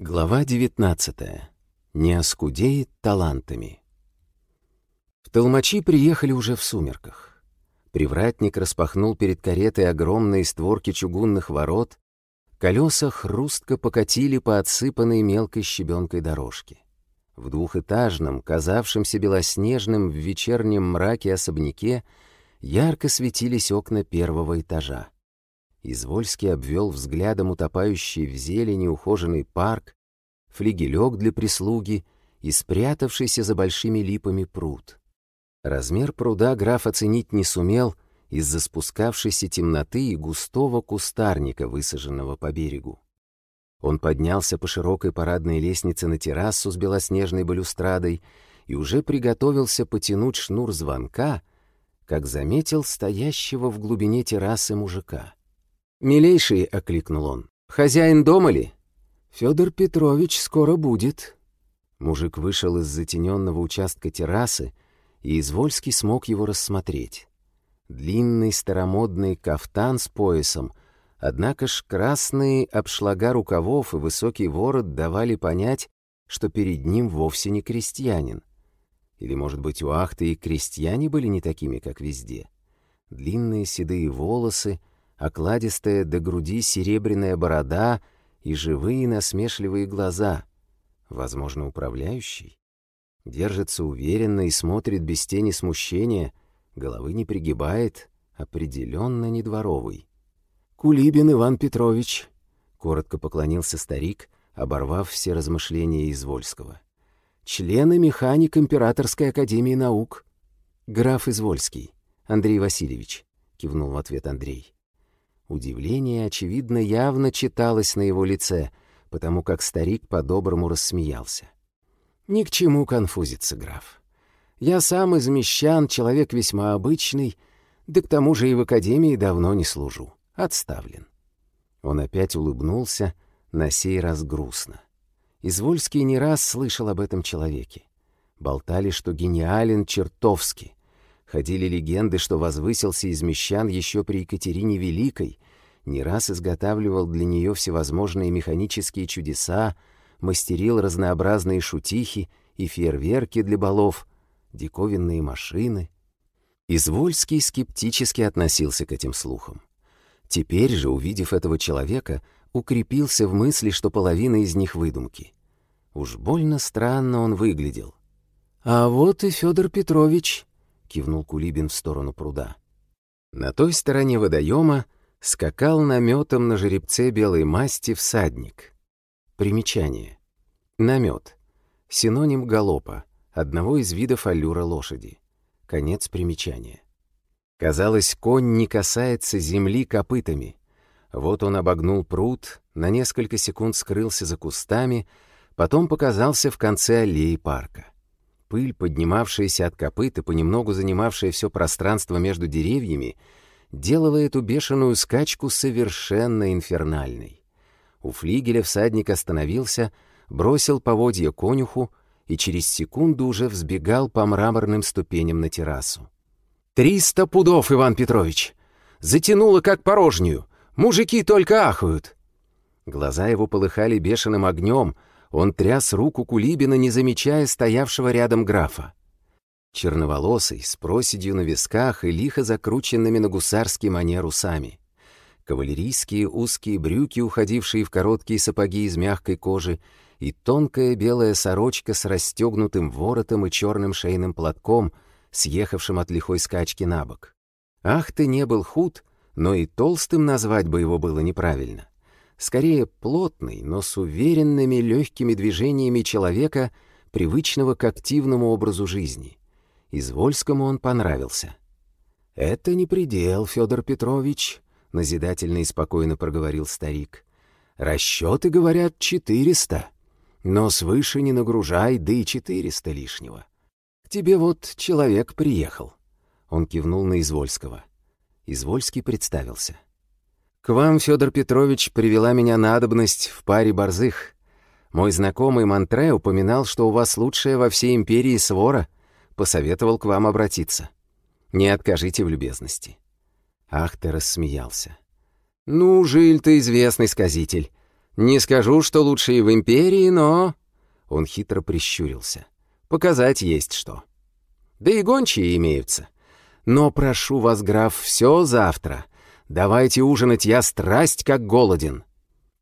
Глава 19. Не оскудеет талантами. В Толмачи приехали уже в сумерках. Привратник распахнул перед каретой огромные створки чугунных ворот, колеса хрустко покатили по отсыпанной мелкой щебенкой дорожке. В двухэтажном, казавшемся белоснежным в вечернем мраке особняке ярко светились окна первого этажа. Извольский обвел взглядом утопающий в зелени ухоженный парк, флигелек для прислуги и спрятавшийся за большими липами пруд. Размер пруда граф оценить не сумел из-за спускавшейся темноты и густого кустарника, высаженного по берегу. Он поднялся по широкой парадной лестнице на террасу с белоснежной балюстрадой и уже приготовился потянуть шнур звонка, как заметил стоящего в глубине террасы мужика. «Милейший», — окликнул он, — «хозяин дома ли?» «Федор Петрович скоро будет». Мужик вышел из затененного участка террасы, и Извольский смог его рассмотреть. Длинный старомодный кафтан с поясом, однако ж красные обшлага рукавов и высокий ворот давали понять, что перед ним вовсе не крестьянин. Или, может быть, у Ахты и крестьяне были не такими, как везде. Длинные седые волосы, окладистая до груди серебряная борода и живые насмешливые глаза. Возможно, управляющий. Держится уверенно и смотрит без тени смущения, головы не пригибает, определенно не дворовый. «Кулибин Иван Петрович», — коротко поклонился старик, оборвав все размышления Извольского. «Член и механик Императорской Академии Наук». «Граф Извольский, Андрей Васильевич», — кивнул в ответ Андрей. Удивление, очевидно, явно читалось на его лице, потому как старик по-доброму рассмеялся. «Ни к чему конфузиться, граф. Я сам из мещан, человек весьма обычный, да к тому же и в академии давно не служу. Отставлен». Он опять улыбнулся, на сей раз грустно. Извольский не раз слышал об этом человеке. Болтали, что гениален чертовски. Ходили легенды, что возвысился из мещан еще при Екатерине Великой, не раз изготавливал для нее всевозможные механические чудеса, мастерил разнообразные шутихи и фейерверки для балов, диковинные машины. Извольский скептически относился к этим слухам. Теперь же, увидев этого человека, укрепился в мысли, что половина из них выдумки. Уж больно странно он выглядел. «А вот и Федор Петрович», — кивнул Кулибин в сторону пруда. На той стороне водоема скакал наметом на жеребце белой масти всадник. Примечание. Намет. Синоним галопа, одного из видов аллюра лошади. Конец примечания. Казалось, конь не касается земли копытами. Вот он обогнул пруд, на несколько секунд скрылся за кустами, потом показался в конце аллеи парка. Пыль, поднимавшаяся от копыт и понемногу занимавшая все пространство между деревьями, делала эту бешеную скачку совершенно инфернальной. У флигеля всадник остановился, бросил поводья конюху и через секунду уже взбегал по мраморным ступеням на террасу. «Триста пудов, Иван Петрович! Затянуло как порожнюю! Мужики только ахают!» Глаза его полыхали бешеным огнем — он тряс руку Кулибина, не замечая стоявшего рядом графа. Черноволосый, с проседью на висках и лихо закрученными на гусарский манер усами. Кавалерийские узкие брюки, уходившие в короткие сапоги из мягкой кожи, и тонкая белая сорочка с расстегнутым воротом и черным шейным платком, съехавшим от лихой скачки на бок. Ах, ты не был худ, но и толстым назвать бы его было неправильно скорее плотный, но с уверенными легкими движениями человека, привычного к активному образу жизни. Извольскому он понравился. «Это не предел, Федор Петрович», — назидательно и спокойно проговорил старик. «Расчеты, говорят, четыреста, но свыше не нагружай, да и четыреста лишнего. К тебе вот человек приехал». Он кивнул на Извольского. Извольский представился. К вам, Федор Петрович, привела меня надобность в паре борзых. Мой знакомый Монтре упоминал, что у вас лучшая во всей империи свора, посоветовал к вам обратиться. Не откажите в любезности». Ах ты рассмеялся. «Ну, жиль ты известный сказитель. Не скажу, что лучше и в империи, но...» Он хитро прищурился. «Показать есть что. Да и гончие имеются. Но прошу вас, граф, все завтра. Давайте ужинать, я страсть как голоден».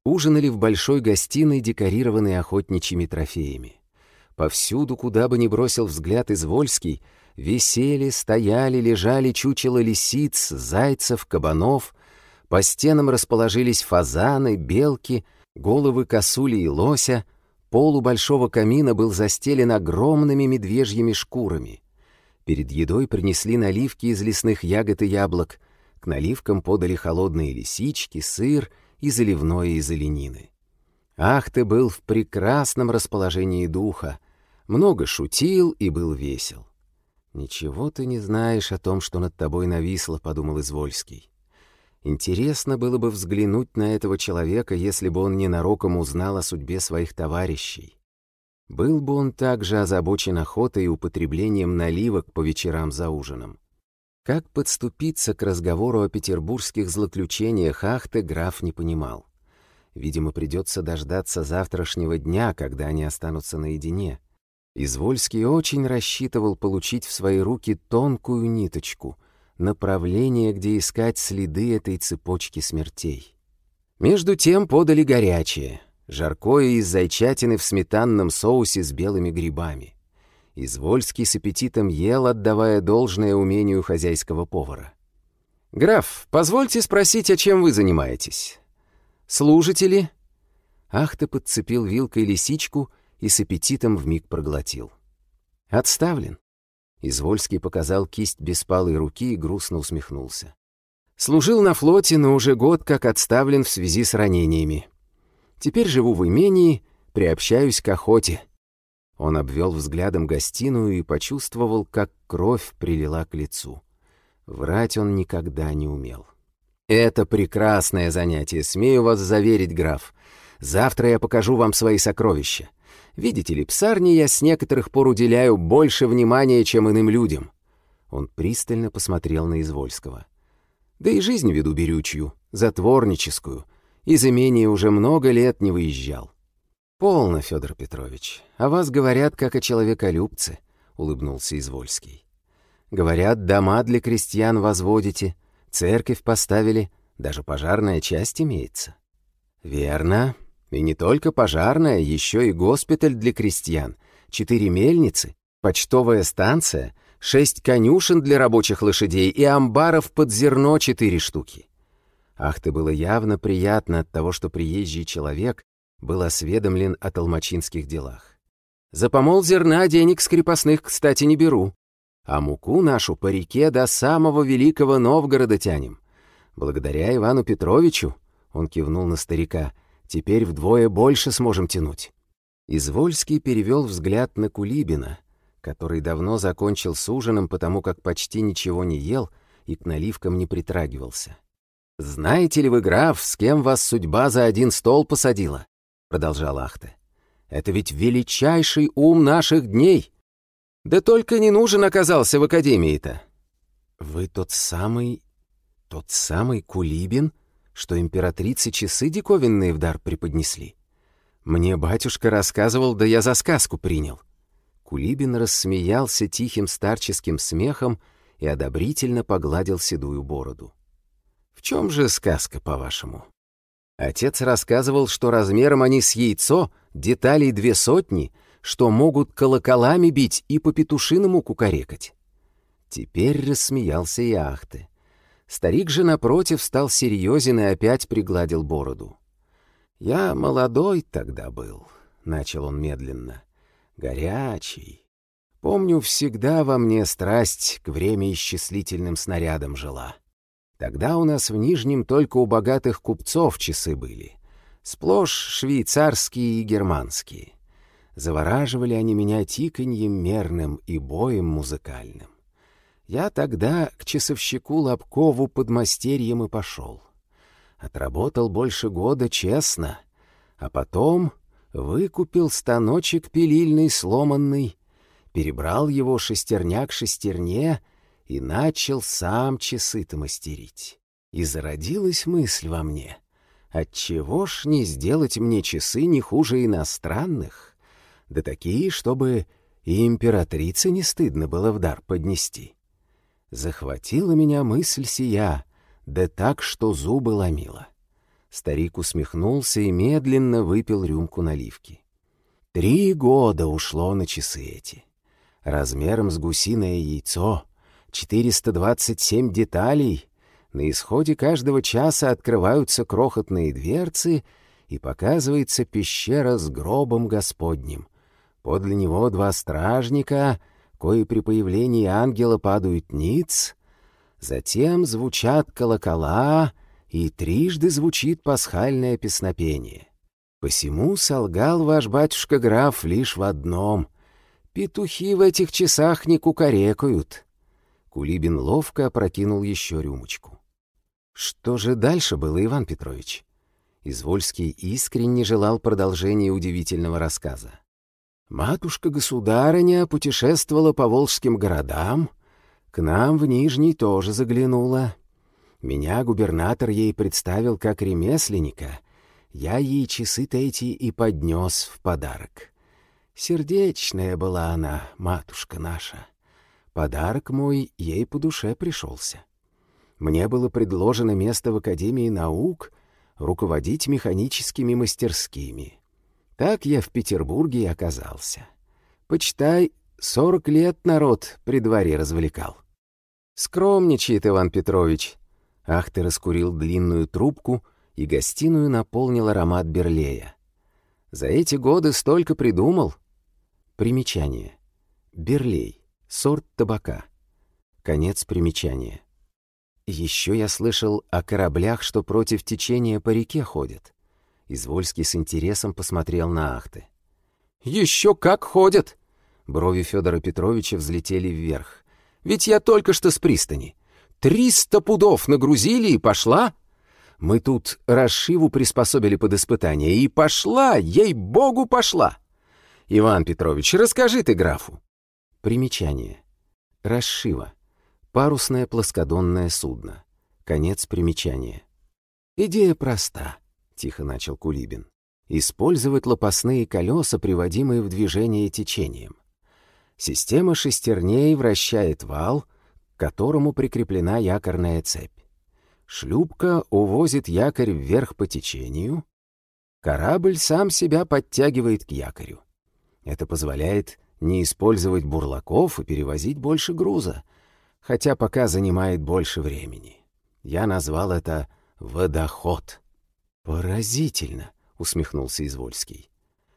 Ужинали в большой гостиной, декорированной охотничьими трофеями. Повсюду, куда бы ни бросил взгляд Извольский, висели, стояли, лежали чучело лисиц, зайцев, кабанов. По стенам расположились фазаны, белки, головы косули и лося. Пол у большого камина был застелен огромными медвежьими шкурами. Перед едой принесли наливки из лесных ягод и яблок. К наливкам подали холодные лисички, сыр и заливное из оленины. Ах, ты был в прекрасном расположении духа, много шутил и был весел. «Ничего ты не знаешь о том, что над тобой нависло», — подумал Извольский. Интересно было бы взглянуть на этого человека, если бы он ненароком узнал о судьбе своих товарищей. Был бы он также озабочен охотой и употреблением наливок по вечерам за ужином. Как подступиться к разговору о петербургских злоключениях Ахты граф не понимал. Видимо, придется дождаться завтрашнего дня, когда они останутся наедине. Извольский очень рассчитывал получить в свои руки тонкую ниточку, направление, где искать следы этой цепочки смертей. Между тем подали горячее — жаркое из зайчатины в сметанном соусе с белыми грибами. Извольский с аппетитом ел, отдавая должное умению хозяйского повара. «Граф, позвольте спросить, о чем вы занимаетесь? Служите ли?» Ах ты подцепил вилкой лисичку и с аппетитом вмиг проглотил. «Отставлен». Извольский показал кисть беспалой руки и грустно усмехнулся. «Служил на флоте, но уже год как отставлен в связи с ранениями. Теперь живу в имении, приобщаюсь к охоте». Он обвел взглядом гостиную и почувствовал, как кровь прилила к лицу. Врать он никогда не умел. «Это прекрасное занятие, смею вас заверить, граф. Завтра я покажу вам свои сокровища. Видите ли, псарне я с некоторых пор уделяю больше внимания, чем иным людям». Он пристально посмотрел на Извольского. «Да и жизнь веду берючью, затворническую, из имения уже много лет не выезжал. «Полно, Федор Петрович. О вас говорят, как о человеколюбце», — улыбнулся Извольский. «Говорят, дома для крестьян возводите, церковь поставили, даже пожарная часть имеется». «Верно. И не только пожарная, еще и госпиталь для крестьян, четыре мельницы, почтовая станция, шесть конюшен для рабочих лошадей и амбаров под зерно четыре штуки. Ах, ты было явно приятно от того, что приезжий человек был осведомлен о толмачинских делах. За помол зерна денег с крепостных, кстати, не беру. А муку нашу по реке до самого великого Новгорода тянем. Благодаря Ивану Петровичу, он кивнул на старика, теперь вдвое больше сможем тянуть. Извольский перевел взгляд на Кулибина, который давно закончил с ужином, потому как почти ничего не ел и к наливкам не притрагивался. «Знаете ли вы, граф, с кем вас судьба за один стол посадила?» — продолжал Ахте. «Это ведь величайший ум наших дней. Да только не нужен оказался в академии-то». «Вы тот самый... тот самый Кулибин, что императрице часы диковинные в дар преподнесли? Мне батюшка рассказывал, да я за сказку принял». Кулибин рассмеялся тихим старческим смехом и одобрительно погладил седую бороду. В чем же сказка, по-вашему? Отец рассказывал, что размером они с яйцо, деталей две сотни, что могут колоколами бить и по петушиному кукарекать. Теперь рассмеялся и Ахты. Старик же, напротив, стал серьезен и опять пригладил бороду. «Я молодой тогда был», — начал он медленно, — «горячий. Помню, всегда во мне страсть к время исчислительным снарядам жила. Тогда у нас в Нижнем только у богатых купцов часы были. Сплошь швейцарские и германские. Завораживали они меня тиканьем мерным и боем музыкальным. Я тогда к часовщику Лобкову под мастерьем и пошел. Отработал больше года честно, а потом выкупил станочек пилильный сломанный, перебрал его шестерня к шестерне — и начал сам часы-то мастерить. И зародилась мысль во мне. Отчего ж не сделать мне часы не хуже иностранных? Да такие, чтобы и императрице не стыдно было в дар поднести. Захватила меня мысль сия, да так, что зубы ломила. Старик усмехнулся и медленно выпил рюмку наливки. Три года ушло на часы эти. Размером с гусиное яйцо, 427 деталей. На исходе каждого часа открываются крохотные дверцы, и показывается пещера с гробом Господним. Подле него два стражника, кои при появлении ангела падают ниц. Затем звучат колокола — и трижды звучит пасхальное песнопение. Посему солгал ваш батюшка граф лишь в одном. Петухи в этих часах не кукарекают. Кулибин ловко опрокинул еще рюмочку. Что же дальше было, Иван Петрович? Извольский искренне желал продолжения удивительного рассказа. Матушка-государыня путешествовала по волжским городам, к нам в Нижний тоже заглянула. Меня губернатор ей представил как ремесленника. Я ей часы-то эти и поднес в подарок. Сердечная была она, матушка наша. Подарок мой ей по душе пришелся. Мне было предложено место в Академии наук руководить механическими мастерскими. Так я в Петербурге и оказался. Почитай, сорок лет народ при дворе развлекал. Скромничает Иван Петрович, Ахты раскурил длинную трубку, и гостиную наполнил аромат берлея. За эти годы столько придумал. Примечание. Берлей. Сорт табака. Конец примечания. Еще я слышал о кораблях, что против течения по реке ходят. Извольский с интересом посмотрел на Ахты. «Еще как ходят!» Брови Федора Петровича взлетели вверх. «Ведь я только что с пристани. Триста пудов нагрузили и пошла. Мы тут расшиву приспособили под испытание, и пошла, ей-богу, пошла. Иван Петрович, расскажи ты графу. Примечание. Расшива. Парусное плоскодонное судно. Конец примечания. Идея проста, тихо начал Кулибин. Использовать лопастные колеса, приводимые в движение течением. Система шестерней вращает вал — к которому прикреплена якорная цепь. Шлюпка увозит якорь вверх по течению. Корабль сам себя подтягивает к якорю. Это позволяет не использовать бурлаков и перевозить больше груза, хотя пока занимает больше времени. Я назвал это «водоход». «Поразительно», — усмехнулся Извольский.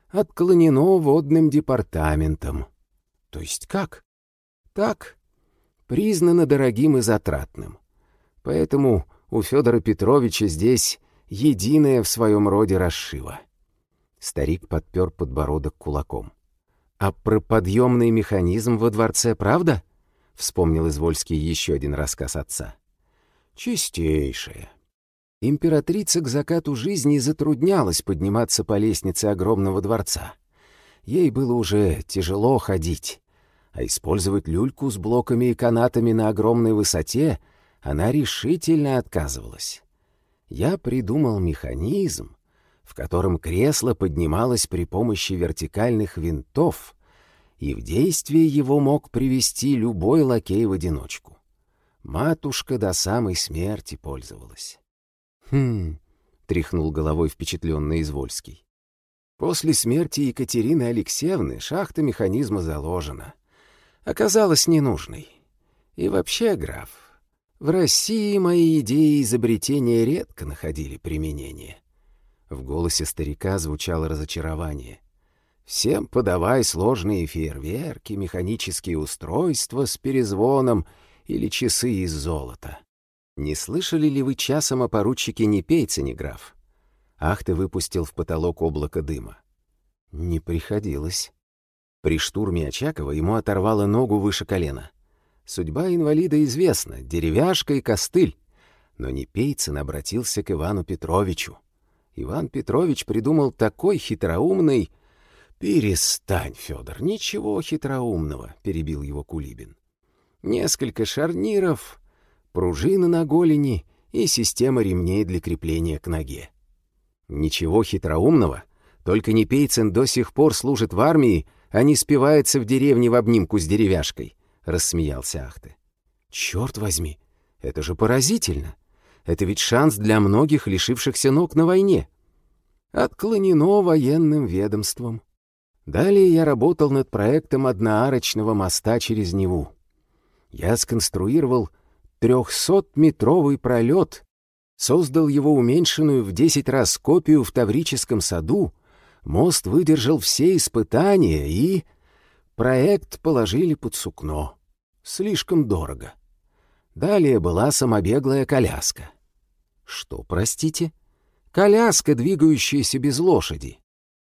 «Отклонено водным департаментом». «То есть как?» «Так, признано дорогим и затратным. Поэтому у Федора Петровича здесь единая в своем роде расшива. Старик подпер подбородок кулаком. «А про подъемный механизм во дворце правда?» — вспомнил Извольский еще один рассказ отца. «Чистейшее». Императрица к закату жизни затруднялась подниматься по лестнице огромного дворца. Ей было уже тяжело ходить, а использовать люльку с блоками и канатами на огромной высоте она решительно отказывалась. Я придумал механизм, в котором кресло поднималось при помощи вертикальных винтов, и в действие его мог привести любой лакей в одиночку. Матушка до самой смерти пользовалась. «Хм...» — тряхнул головой впечатленный Извольский. «После смерти Екатерины Алексеевны шахта механизма заложена оказалась ненужной. И вообще, граф, в России мои идеи изобретения редко находили применение. В голосе старика звучало разочарование. Всем подавай сложные фейерверки, механические устройства с перезвоном или часы из золота. Не слышали ли вы часом о поручике Непейцине, граф? Ах, ты выпустил в потолок облако дыма. Не приходилось. При штурме Очакова ему оторвало ногу выше колена. Судьба инвалида известна — деревяшка и костыль. Но Непейцин обратился к Ивану Петровичу. Иван Петрович придумал такой хитроумный... «Перестань, Федор, ничего хитроумного», — перебил его Кулибин. «Несколько шарниров, пружина на голени и система ремней для крепления к ноге. Ничего хитроумного, только Непейцин до сих пор служит в армии, а не спивается в деревне в обнимку с деревяшкой, — рассмеялся Ахты. Черт возьми, это же поразительно. Это ведь шанс для многих, лишившихся ног на войне. Отклонено военным ведомством. Далее я работал над проектом одноарочного моста через Неву. Я сконструировал трехсотметровый пролет, создал его уменьшенную в десять раз копию в Таврическом саду, мост выдержал все испытания и... Проект положили под сукно. Слишком дорого. Далее была самобеглая коляска. Что, простите? Коляска, двигающаяся без лошади.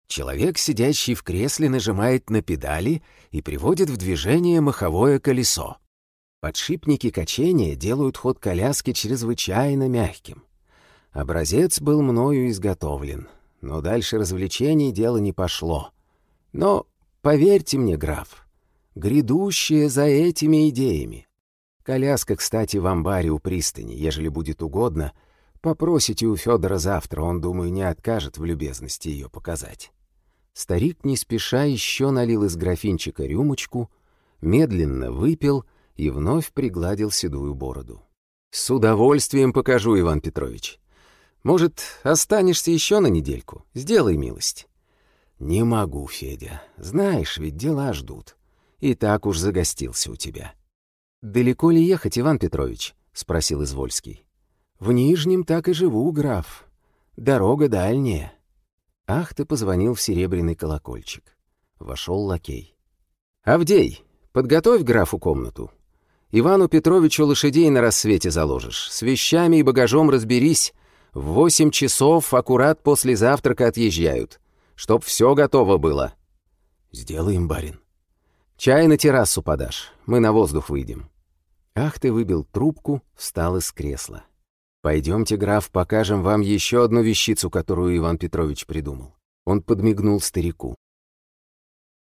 Человек, сидящий в кресле, нажимает на педали и приводит в движение маховое колесо. Подшипники качения делают ход коляски чрезвычайно мягким. Образец был мною изготовлен, но дальше развлечений дело не пошло. Но, поверьте мне, граф, грядущее за этими идеями. Коляска, кстати, в амбаре у пристани, ежели будет угодно, попросите у Федора завтра, он, думаю, не откажет в любезности ее показать. Старик не спеша еще налил из графинчика рюмочку, медленно выпил и вновь пригладил седую бороду. «С удовольствием покажу, Иван Петрович. Может, останешься еще на недельку? Сделай милость». «Не могу, Федя. Знаешь, ведь дела ждут. И так уж загостился у тебя». «Далеко ли ехать, Иван Петрович?» — спросил Извольский. «В Нижнем так и живу, граф. Дорога дальняя». Ах, ты позвонил в серебряный колокольчик. Вошел лакей. «Авдей, подготовь графу комнату. Ивану Петровичу лошадей на рассвете заложишь. С вещами и багажом разберись. В восемь часов аккурат после завтрака отъезжают. Чтоб все готово было». «Сделаем, барин». «Чай на террасу подашь. Мы на воздух выйдем». Ах ты выбил трубку, встал из кресла. «Пойдемте, граф, покажем вам еще одну вещицу, которую Иван Петрович придумал». Он подмигнул старику.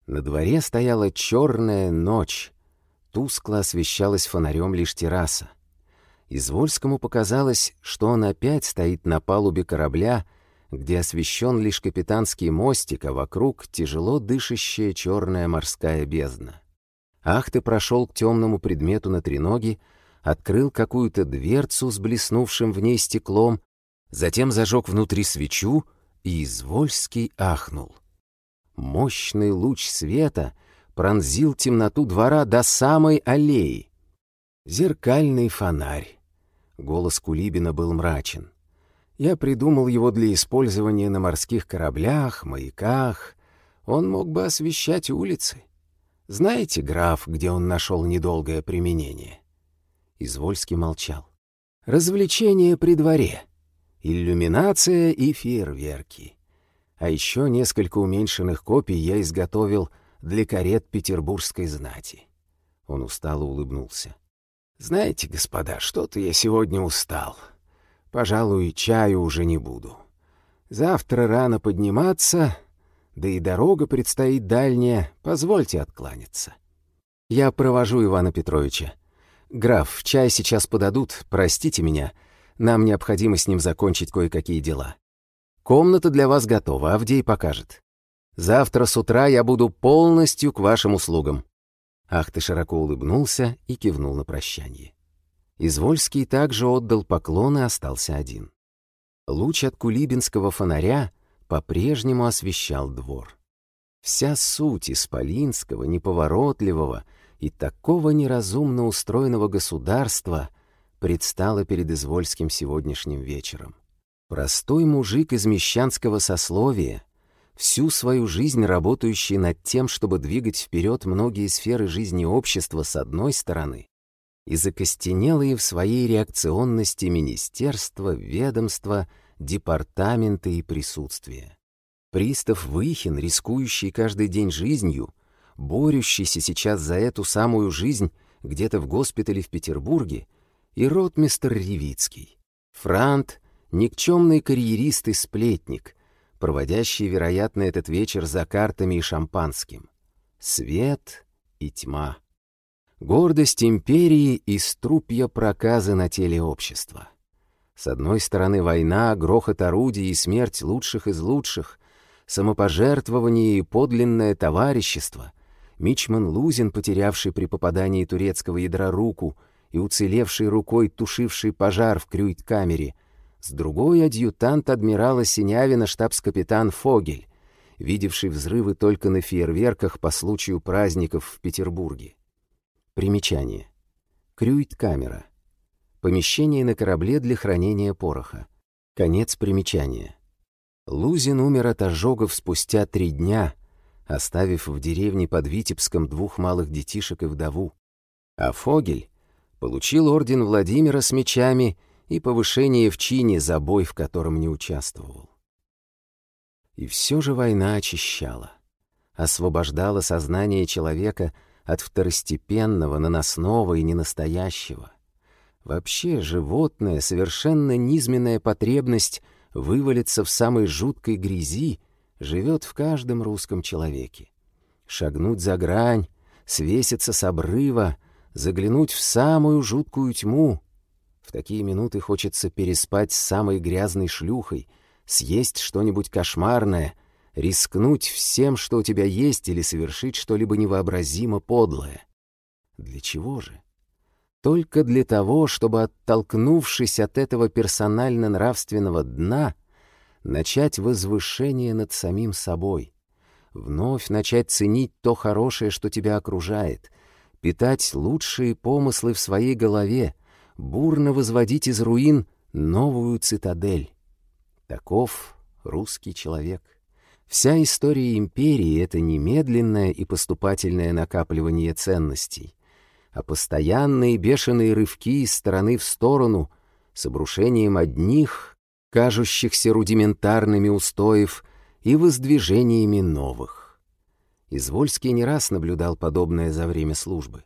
На дворе стояла черная ночь. Тускло освещалась фонарем лишь терраса. Извольскому показалось, что он опять стоит на палубе корабля, где освещен лишь капитанский мостик, а вокруг тяжело дышащая черная морская бездна. Ахты прошел к темному предмету на треноге, открыл какую-то дверцу с блеснувшим в ней стеклом, затем зажег внутри свечу, и Извольский ахнул. Мощный луч света пронзил темноту двора до самой аллеи. Зеркальный фонарь. Голос Кулибина был мрачен. Я придумал его для использования на морских кораблях, маяках. Он мог бы освещать улицы. Знаете, граф, где он нашел недолгое применение?» Извольский молчал. «Развлечение при дворе. Иллюминация и фейерверки. А еще несколько уменьшенных копий я изготовил для карет петербургской знати». Он устало улыбнулся. «Знаете, господа, что-то я сегодня устал. Пожалуй, чаю уже не буду. Завтра рано подниматься, да и дорога предстоит дальняя, позвольте откланяться. Я провожу Ивана Петровича. Граф, чай сейчас подадут, простите меня, нам необходимо с ним закончить кое-какие дела. Комната для вас готова, Авдей покажет. Завтра с утра я буду полностью к вашим услугам». Ах ты широко улыбнулся и кивнул на прощание. Извольский также отдал поклон и остался один. Луч от кулибинского фонаря по-прежнему освещал двор. Вся суть исполинского, неповоротливого и такого неразумно устроенного государства предстала перед Извольским сегодняшним вечером. Простой мужик из мещанского сословия, всю свою жизнь работающий над тем, чтобы двигать вперед многие сферы жизни общества с одной стороны, и закостенелые в своей реакционности министерства, ведомства — департаменты и присутствие. Пристав Выхин, рискующий каждый день жизнью, борющийся сейчас за эту самую жизнь где-то в госпитале в Петербурге, и ротмистер Ревицкий. Франт — никчемный карьерист и сплетник, проводящий, вероятно, этот вечер за картами и шампанским. Свет и тьма. Гордость империи и струпья проказы на теле общества. С одной стороны война, грохот орудий и смерть лучших из лучших, самопожертвование и подлинное товарищество, Мичман Лузин, потерявший при попадании турецкого ядра руку и уцелевший рукой тушивший пожар в крюйт-камере, с другой адъютант адмирала Синявина штабс-капитан Фогель, видевший взрывы только на фейерверках по случаю праздников в Петербурге. Примечание. Крюйт-камера. Помещение на корабле для хранения пороха. Конец примечания. Лузин умер от ожогов спустя три дня, оставив в деревне под Витебском двух малых детишек и вдову. А Фогель получил орден Владимира с мечами и повышение в чине за бой, в котором не участвовал. И все же война очищала, освобождала сознание человека от второстепенного, наносного и ненастоящего — Вообще, животное, совершенно низменная потребность вывалиться в самой жуткой грязи живет в каждом русском человеке. Шагнуть за грань, свеситься с обрыва, заглянуть в самую жуткую тьму. В такие минуты хочется переспать с самой грязной шлюхой, съесть что-нибудь кошмарное, рискнуть всем, что у тебя есть, или совершить что-либо невообразимо подлое. Для чего же? Только для того, чтобы, оттолкнувшись от этого персонально-нравственного дна, начать возвышение над самим собой, вновь начать ценить то хорошее, что тебя окружает, питать лучшие помыслы в своей голове, бурно возводить из руин новую цитадель. Таков русский человек. Вся история империи — это немедленное и поступательное накапливание ценностей а постоянные бешеные рывки из стороны в сторону с обрушением одних, кажущихся рудиментарными устоев, и воздвижениями новых. Извольский не раз наблюдал подобное за время службы.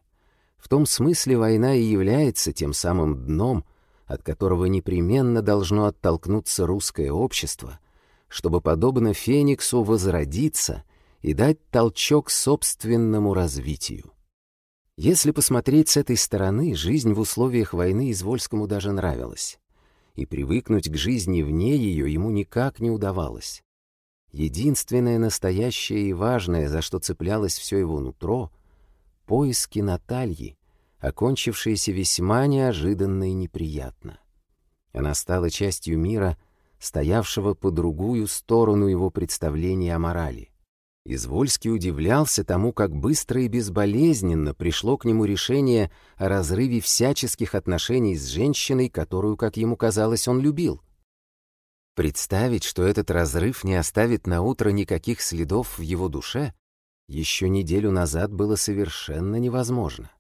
В том смысле война и является тем самым дном, от которого непременно должно оттолкнуться русское общество, чтобы, подобно Фениксу, возродиться и дать толчок собственному развитию. Если посмотреть с этой стороны, жизнь в условиях войны Извольскому даже нравилась. И привыкнуть к жизни вне ее ему никак не удавалось. Единственное настоящее и важное, за что цеплялось все его нутро — поиски Натальи, окончившиеся весьма неожиданно и неприятно. Она стала частью мира, стоявшего по другую сторону его представления о морали. Извольский удивлялся тому, как быстро и безболезненно пришло к нему решение о разрыве всяческих отношений с женщиной, которую, как ему казалось, он любил. Представить, что этот разрыв не оставит на утро никаких следов в его душе, еще неделю назад было совершенно невозможно.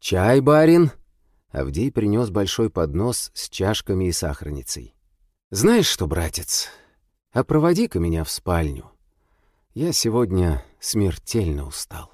«Чай, барин!» Авдей принес большой поднос с чашками и сахарницей. «Знаешь что, братец, а проводи-ка меня в спальню». Я сегодня смертельно устал.